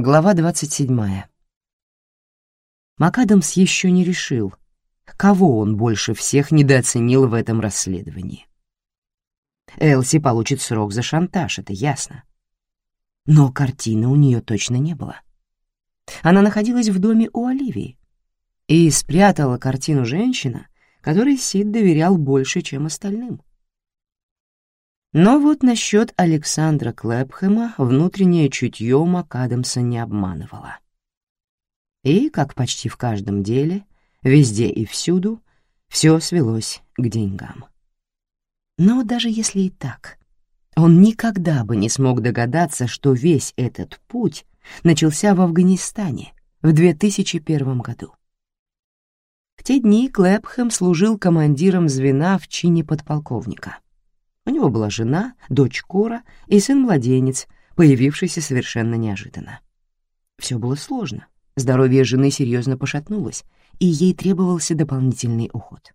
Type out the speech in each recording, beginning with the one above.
Глава 27. МакАдамс еще не решил, кого он больше всех недооценил в этом расследовании. Элси получит срок за шантаж, это ясно. Но картины у нее точно не было. Она находилась в доме у Оливии и спрятала картину женщина, которой Сид доверял больше, чем остальным. Но вот насчет Александра Клэпхэма внутреннее чутье МакАдамса не обманывало. И, как почти в каждом деле, везде и всюду, все свелось к деньгам. Но даже если и так, он никогда бы не смог догадаться, что весь этот путь начался в Афганистане в 2001 году. В те дни Клэпхэм служил командиром звена в чине подполковника — у него была жена, дочь Кора и сын-младенец, появившийся совершенно неожиданно. Все было сложно. Здоровье жены серьезно пошатнулось, и ей требовался дополнительный уход.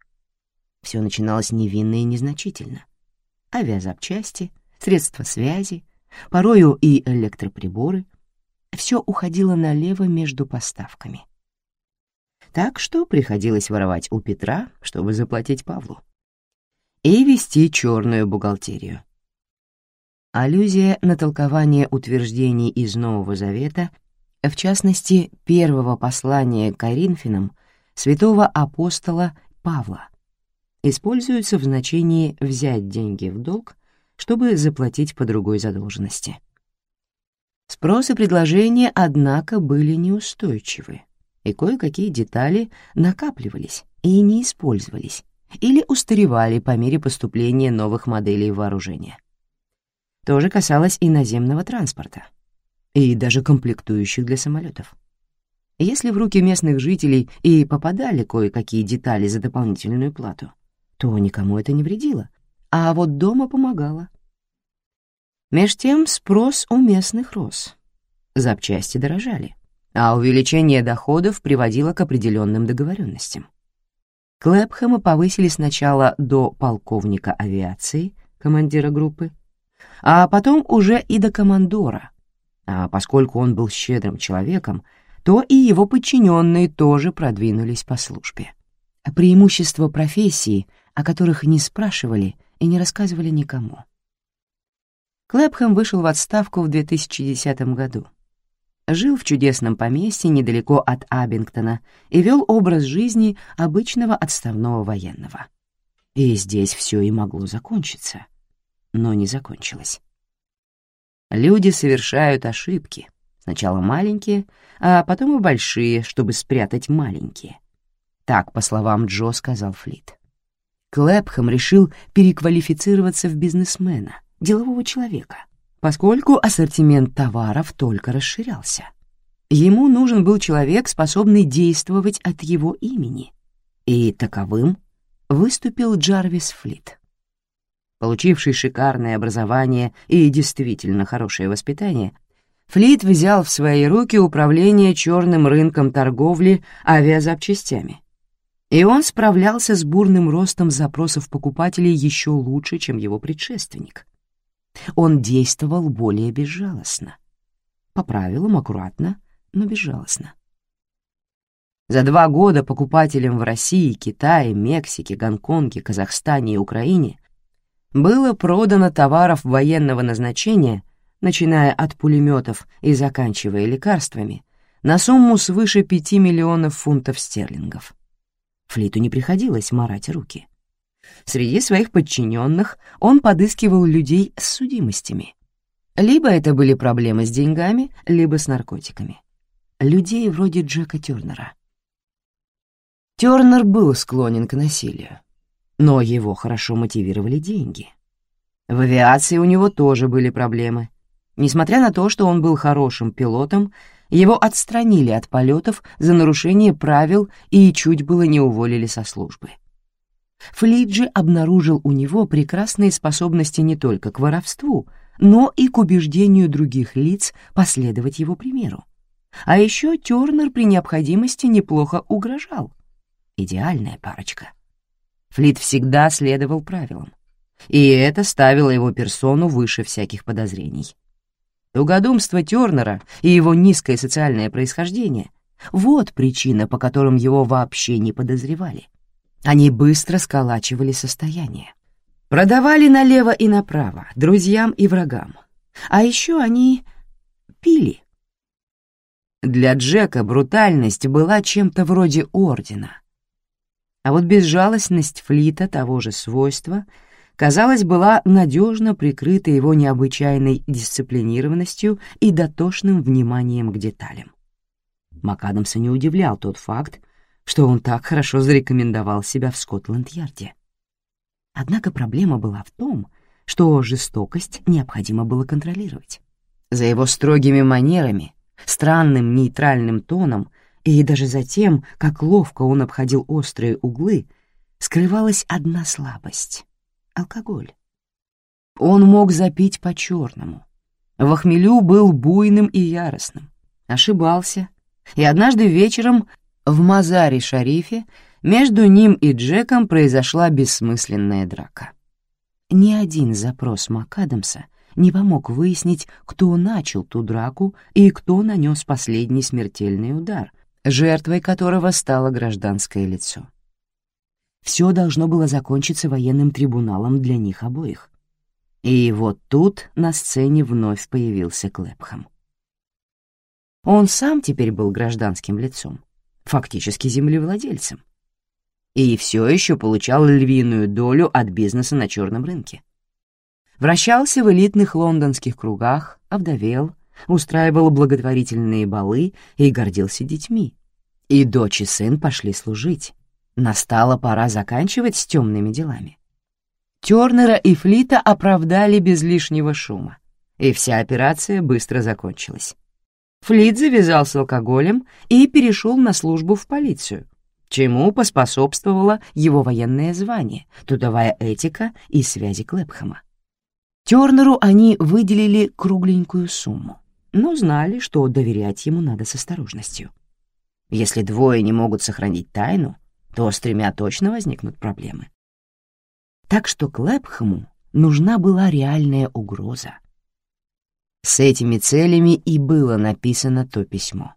Все начиналось невинно и незначительно. Авиазапчасти, средства связи, порою и электроприборы — все уходило налево между поставками. Так что приходилось воровать у Петра, чтобы заплатить Павлу и вести черную бухгалтерию. Аллюзия на толкование утверждений из Нового Завета, в частности, первого послания к Коринфянам святого апостола Павла, используется в значении «взять деньги в долг», чтобы заплатить по другой задолженности. Спрос и предложение, однако, были неустойчивы, и кое-какие детали накапливались и не использовались, или устаревали по мере поступления новых моделей вооружения. То же касалось и наземного транспорта, и даже комплектующих для самолетов. Если в руки местных жителей и попадали кое-какие детали за дополнительную плату, то никому это не вредило, а вот дома помогало. Меж тем спрос у местных рос, запчасти дорожали, а увеличение доходов приводило к определенным договоренностям. Клэпхэма повысили сначала до полковника авиации, командира группы, а потом уже и до командора. А поскольку он был щедрым человеком, то и его подчиненные тоже продвинулись по службе. Преимущества профессии, о которых не спрашивали и не рассказывали никому. Клэпхэм вышел в отставку в 2010 году жил в чудесном поместье недалеко от Абингтона и вел образ жизни обычного отставного военного. И здесь все и могло закончиться, но не закончилось. Люди совершают ошибки, сначала маленькие, а потом и большие, чтобы спрятать маленькие. Так, по словам Джо, сказал Флит. Клэпхэм решил переквалифицироваться в бизнесмена, делового человека — поскольку ассортимент товаров только расширялся. Ему нужен был человек, способный действовать от его имени, и таковым выступил Джарвис Флит. Получивший шикарное образование и действительно хорошее воспитание, Флит взял в свои руки управление черным рынком торговли авиазапчастями. И он справлялся с бурным ростом запросов покупателей еще лучше, чем его предшественник — он действовал более безжалостно. По правилам, аккуратно, но безжалостно. За два года покупателям в России, Китае, Мексике, Гонконге, Казахстане и Украине было продано товаров военного назначения, начиная от пулеметов и заканчивая лекарствами, на сумму свыше 5 миллионов фунтов стерлингов. Флиту не приходилось марать руки. Среди своих подчиненных он подыскивал людей с судимостями. Либо это были проблемы с деньгами, либо с наркотиками. Людей вроде Джека Тёрнера. Тёрнер был склонен к насилию, но его хорошо мотивировали деньги. В авиации у него тоже были проблемы. Несмотря на то, что он был хорошим пилотом, его отстранили от полетов за нарушение правил и чуть было не уволили со службы. Флиджи обнаружил у него прекрасные способности не только к воровству, но и к убеждению других лиц последовать его примеру. А еще Тернер при необходимости неплохо угрожал. Идеальная парочка. Флит всегда следовал правилам, и это ставило его персону выше всяких подозрений. Тугодумство Тёрнера и его низкое социальное происхождение — вот причина, по которым его вообще не подозревали. Они быстро сколачивали состояние. Продавали налево и направо, друзьям и врагам. А еще они пили. Для Джека брутальность была чем-то вроде ордена. А вот безжалостность Флита того же свойства — казалось, была надежно прикрыта его необычайной дисциплинированностью и дотошным вниманием к деталям. МакАдамса не удивлял тот факт, что он так хорошо зарекомендовал себя в Скотланд-Ярде. Однако проблема была в том, что жестокость необходимо было контролировать. За его строгими манерами, странным нейтральным тоном и даже за тем, как ловко он обходил острые углы, скрывалась одна слабость алкоголь. Он мог запить по-черному. В хмелю был буйным и яростным. Ошибался. И однажды вечером в Мазаре-Шарифе между ним и Джеком произошла бессмысленная драка. Ни один запрос МакАдамса не помог выяснить, кто начал ту драку и кто нанес последний смертельный удар, жертвой которого стало гражданское лицо все должно было закончиться военным трибуналом для них обоих. И вот тут на сцене вновь появился Клэпхэм. Он сам теперь был гражданским лицом, фактически землевладельцем, и все еще получал львиную долю от бизнеса на черном рынке. Вращался в элитных лондонских кругах, овдовел, устраивал благотворительные балы и гордился детьми. И дочь и сын пошли служить, Настала пора заканчивать с темными делами. Тернера и Флита оправдали без лишнего шума, и вся операция быстро закончилась. Флит завязал с алкоголем и перешел на службу в полицию, чему поспособствовало его военное звание, трудовая этика и связи Клэпхэма. Тернеру они выделили кругленькую сумму, но знали, что доверять ему надо с осторожностью. Если двое не могут сохранить тайну, то с тремя точно возникнут проблемы. Так что Клэпхэму нужна была реальная угроза. С этими целями и было написано то письмо.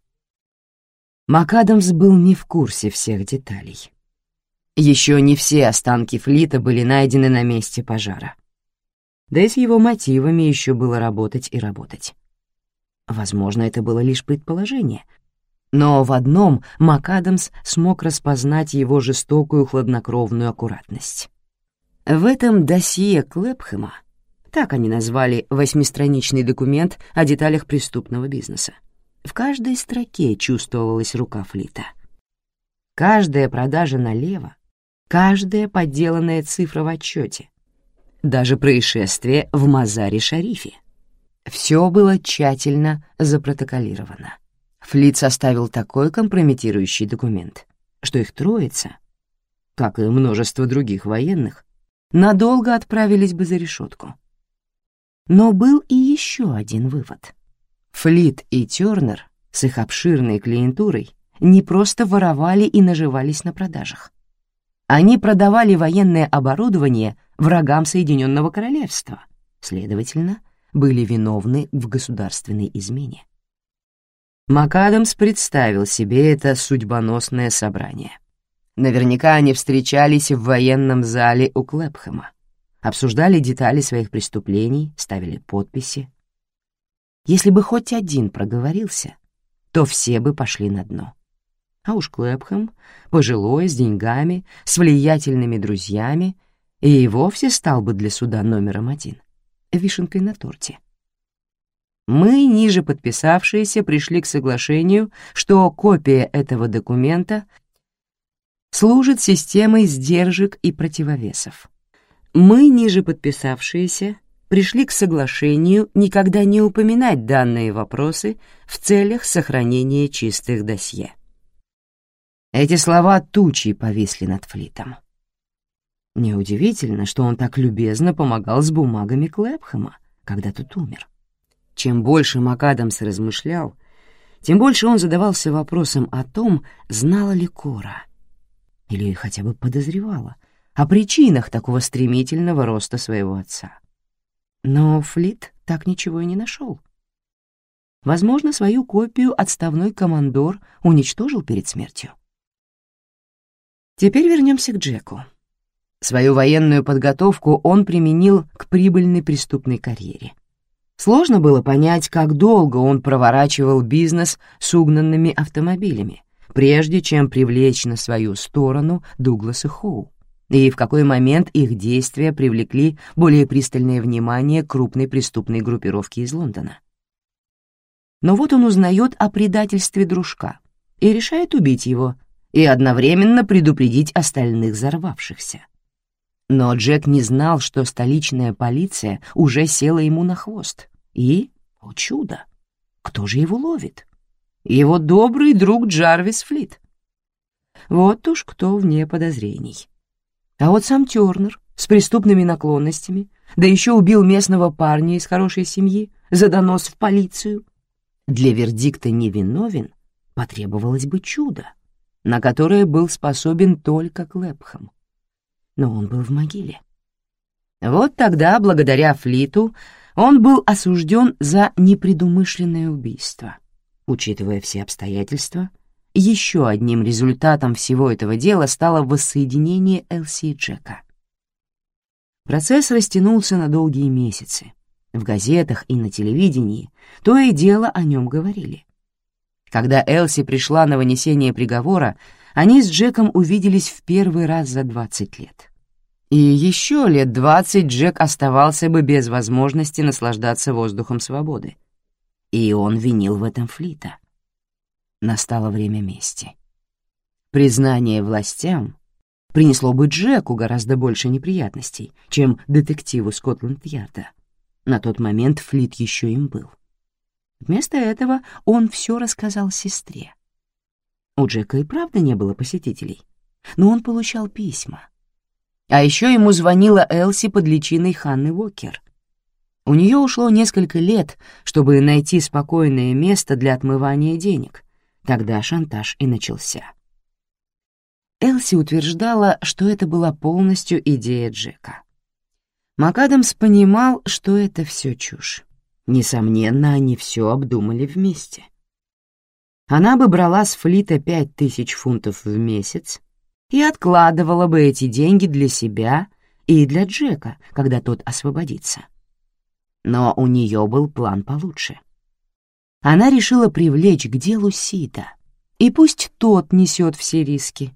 МакАдамс был не в курсе всех деталей. Еще не все останки Флита были найдены на месте пожара. Да и с его мотивами еще было работать и работать. Возможно, это было лишь предположение — но в одном МакАдамс смог распознать его жестокую хладнокровную аккуратность. В этом досье Клэпхэма, так они назвали восьмистраничный документ о деталях преступного бизнеса, в каждой строке чувствовалась рука Флита. Каждая продажа налево, каждая подделанная цифра в отчете, даже происшествие в Мазаре-Шарифе. Все было тщательно запротоколировано. Флит составил такой компрометирующий документ, что их троица, как и множество других военных, надолго отправились бы за решетку. Но был и еще один вывод. Флит и Тернер с их обширной клиентурой не просто воровали и наживались на продажах. Они продавали военное оборудование врагам Соединенного Королевства, следовательно, были виновны в государственной измене. МакАдамс представил себе это судьбоносное собрание. Наверняка они встречались в военном зале у Клэпхэма, обсуждали детали своих преступлений, ставили подписи. Если бы хоть один проговорился, то все бы пошли на дно. А уж Клэпхэм, пожилой, с деньгами, с влиятельными друзьями, и вовсе стал бы для суда номером один, вишенкой на торте. Мы, ниже подписавшиеся, пришли к соглашению, что копия этого документа служит системой сдержек и противовесов. Мы, ниже подписавшиеся, пришли к соглашению никогда не упоминать данные вопросы в целях сохранения чистых досье. Эти слова тучей повисли над Флитом. Неудивительно, что он так любезно помогал с бумагами Клэпхэма, когда тот умер. Чем больше МакАдамс размышлял, тем больше он задавался вопросом о том, знала ли Кора, или хотя бы подозревала, о причинах такого стремительного роста своего отца. Но Флит так ничего и не нашел. Возможно, свою копию отставной командор уничтожил перед смертью. Теперь вернемся к Джеку. Свою военную подготовку он применил к прибыльной преступной карьере. Сложно было понять, как долго он проворачивал бизнес с угнанными автомобилями, прежде чем привлечь на свою сторону Дугласа Хоу, и в какой момент их действия привлекли более пристальное внимание крупной преступной группировки из Лондона. Но вот он узнает о предательстве дружка и решает убить его и одновременно предупредить остальных взорвавшихся. Но Джек не знал, что столичная полиция уже села ему на хвост. И, о чудо, кто же его ловит? Его добрый друг Джарвис Флит. Вот уж кто вне подозрений. А вот сам Тернер с преступными наклонностями, да еще убил местного парня из хорошей семьи за донос в полицию. Для вердикта невиновен потребовалось бы чудо, на которое был способен только Клэпхэм но он был в могиле. Вот тогда, благодаря Флиту, он был осужден за непредумышленное убийство. Учитывая все обстоятельства, еще одним результатом всего этого дела стало воссоединение Элси и Джека. Процесс растянулся на долгие месяцы. В газетах и на телевидении то и дело о нем говорили. Когда Элси пришла на вынесение приговора, они с Джеком увиделись в первый раз за 20 лет. И еще лет 20 Джек оставался бы без возможности наслаждаться воздухом свободы. И он винил в этом Флита. Настало время мести. Признание властям принесло бы Джеку гораздо больше неприятностей, чем детективу Скотланд-Ярда. На тот момент Флит еще им был. Вместо этого он все рассказал сестре. У Джека и правда не было посетителей, но он получал письма. А еще ему звонила Элси под личиной Ханны Уокер. У нее ушло несколько лет, чтобы найти спокойное место для отмывания денег. Тогда шантаж и начался. Элси утверждала, что это была полностью идея Джека. МакАдамс понимал, что это все чушь. Несомненно, они все обдумали вместе — она бы брала с Флита пять тысяч фунтов в месяц и откладывала бы эти деньги для себя и для Джека, когда тот освободится. Но у нее был план получше. Она решила привлечь к делу Сита, и пусть тот несет все риски.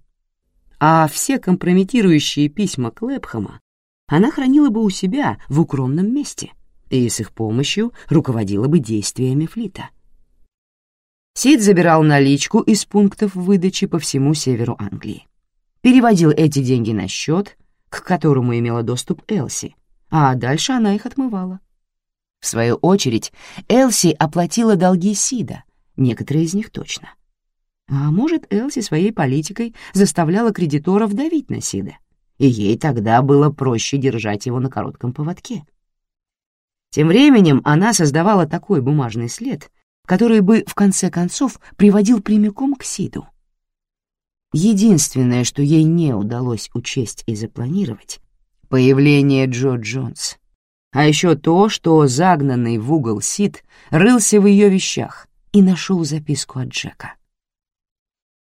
А все компрометирующие письма Клэпхэма она хранила бы у себя в укромном месте и с их помощью руководила бы действиями Флита — Сид забирал наличку из пунктов выдачи по всему северу Англии. Переводил эти деньги на счет, к которому имела доступ Элси, а дальше она их отмывала. В свою очередь, Элси оплатила долги Сида, некоторые из них точно. А может, Элси своей политикой заставляла кредиторов давить на Сида, и ей тогда было проще держать его на коротком поводке. Тем временем она создавала такой бумажный след, который бы, в конце концов, приводил прямиком к Сиду. Единственное, что ей не удалось учесть и запланировать — появление Джо Джонс. А еще то, что загнанный в угол Сид рылся в ее вещах и нашел записку от Джека.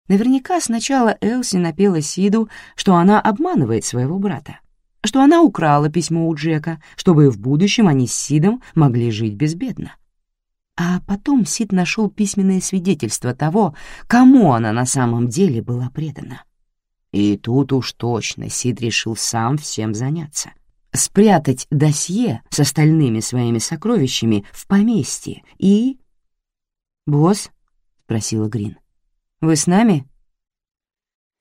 Наверняка сначала Элси напела Сиду, что она обманывает своего брата, что она украла письмо у Джека, чтобы в будущем они с Сидом могли жить безбедно. А потом Сид нашел письменное свидетельство того, кому она на самом деле была предана. И тут уж точно Сид решил сам всем заняться. Спрятать досье с остальными своими сокровищами в поместье и... «Босс?» — спросила Грин. «Вы с нами?»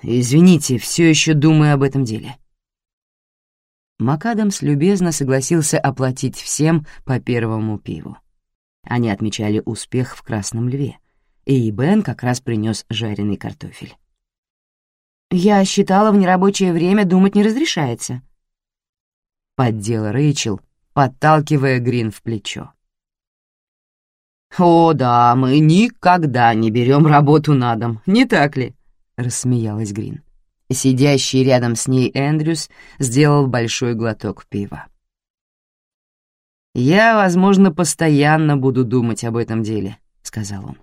«Извините, все еще думаю об этом деле». МакАдамс любезно согласился оплатить всем по первому пиву. Они отмечали успех в «Красном льве», и Бен как раз принес жареный картофель. «Я считала, в нерабочее время думать не разрешается», — поддела Рэйчел, подталкивая Грин в плечо. «О, да, мы никогда не берем работу на дом, не так ли?» — рассмеялась Грин. Сидящий рядом с ней Эндрюс сделал большой глоток пива. Я, возможно, постоянно буду думать об этом деле, сказал он.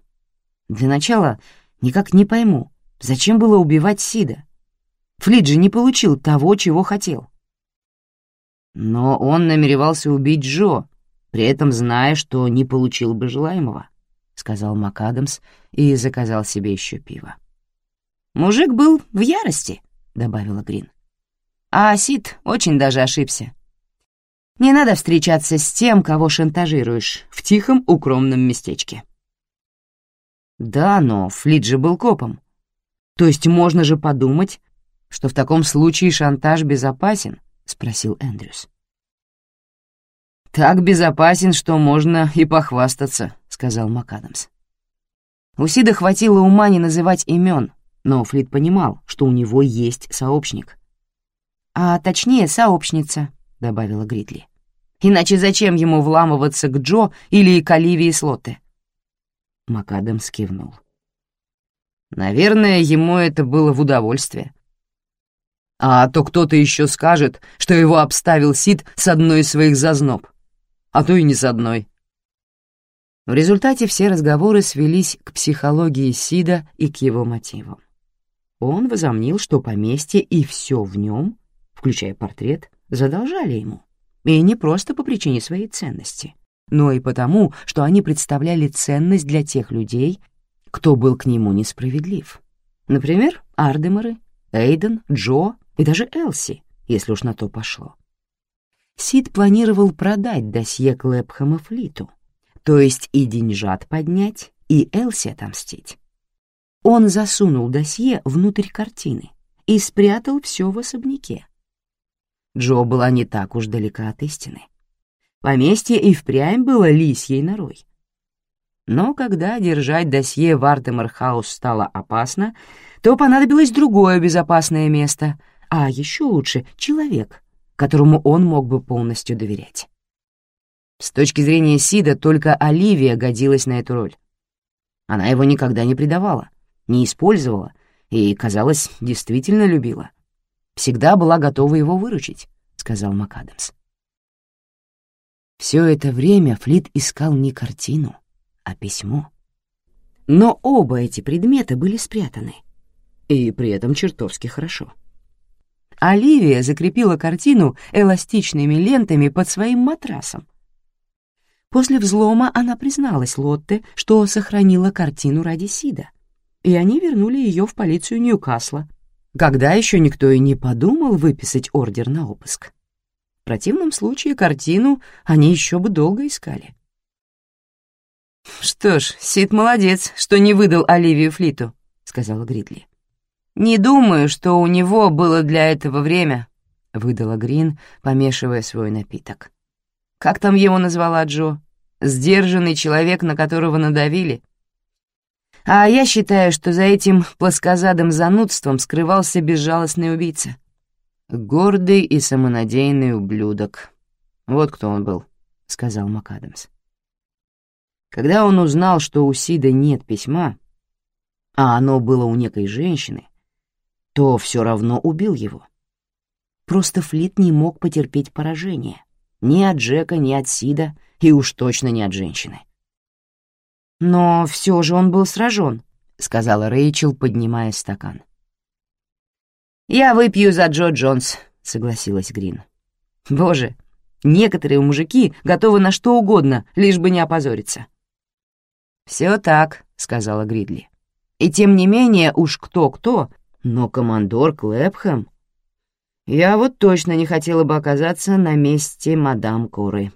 «Для начала никак не пойму, зачем было убивать Сида? Флит не получил того, чего хотел». Но он намеревался убить Джо, при этом зная, что не получил бы желаемого, — сказал МакАдамс и заказал себе еще пиво. «Мужик был в ярости», — добавила Грин. «А Сид очень даже ошибся. Не надо встречаться с тем, кого шантажируешь, в тихом укромном местечке». «Да, но Флит же был копом. То есть можно же подумать, что в таком случае шантаж безопасен?» — спросил Эндрюс. «Так безопасен, что можно и похвастаться», — сказал МакАдамс. У Сида хватило ума не называть имен, но Флит понимал, что у него есть сообщник. «А точнее, сообщница», — добавила Гридли. «Иначе зачем ему вламываться к Джо или к Оливии Слотте?» МакАдамс кивнул. «Наверное, ему это было в удовольствие. А то кто-то еще скажет, что его обставил Сид с одной из своих зазноб, а то и не с одной». В результате все разговоры свелись к психологии Сида и к его мотивам. Он возомнил, что поместье и все в нем, включая портрет, задолжали ему. И не просто по причине своей ценности, но и потому, что они представляли ценность для тех людей, кто был к нему несправедлив. Например, Ардемары, Эйден, Джо и даже Элси, если уж на то пошло. Сид планировал продать досье Клэпхэма Флиту, то есть и деньжат поднять, и Элси отомстить. Он засунул досье внутрь картины и спрятал все в особняке. Джо была не так уж далека от истины. Поместье и впрямь было лисьей норой. Но когда держать досье в Артемерхаус стало опасно, то понадобилось другое безопасное место, а еще лучше — человек, которому он мог бы полностью доверять. С точки зрения Сида только Оливия годилась на эту роль. Она его никогда не предавала — не использовала и, казалось, действительно любила. Всегда была готова его выручить, — сказал МакАдамс. Все это время Флит искал не картину, а письмо. Но оба эти предмета были спрятаны, и при этом чертовски хорошо. Оливия закрепила картину эластичными лентами под своим матрасом. После взлома она призналась Лотте, что сохранила картину ради Сида — и они вернули ее в полицию Ньюкасла, когда еще никто и не подумал выписать ордер на обыск. В противном случае картину они еще бы долго искали. «Что ж, Сид молодец, что не выдал Оливию Флиту», — сказала Гридли. «Не думаю, что у него было для этого время», — выдала Грин, помешивая свой напиток. «Как там его назвала Джо? Сдержанный человек, на которого надавили?» А я считаю, что за этим плоскозадым занудством скрывался безжалостный убийца. Гордый и самонадеянный ублюдок. Вот кто он был, — сказал МакАдамс. Когда он узнал, что у Сида нет письма, а оно было у некой женщины, то все равно убил его. Просто Флит не мог потерпеть поражение. Ни от Джека, ни от Сида, и уж точно не от женщины. «Но все же он был сражен», — сказала Рэйчел, поднимая стакан. «Я выпью за Джо Джонс», — согласилась Грин. «Боже, некоторые мужики готовы на что угодно, лишь бы не опозориться». «Все так», — сказала Гридли. «И тем не менее уж кто-кто, но командор Клэпхэм...» «Я вот точно не хотела бы оказаться на месте мадам Коры».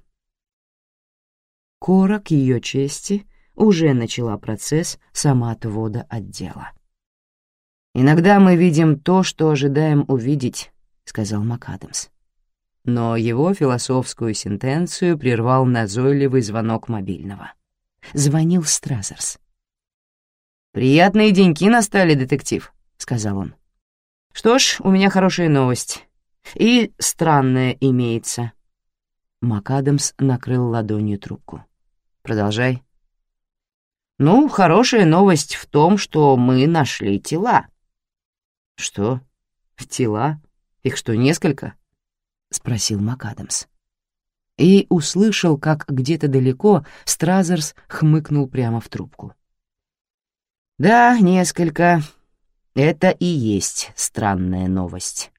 Кора, к ее чести, уже начала процесс самоотвода от дела. «Иногда мы видим то, что ожидаем увидеть», — сказал МакАдамс. Но его философскую сентенцию прервал назойливый звонок мобильного. Звонил Стразерс. «Приятные деньки настали, детектив», — сказал он. «Что ж, у меня хорошая новость. И странная имеется». МакАдамс накрыл ладонью трубку. «Продолжай». Ну, хорошая новость в том, что мы нашли тела. Что? Тела? Их что, несколько? Спросил МакАдамс. и услышал, как где-то далеко Стразерс хмыкнул прямо в трубку. «Да, несколько. Это и есть странная новость».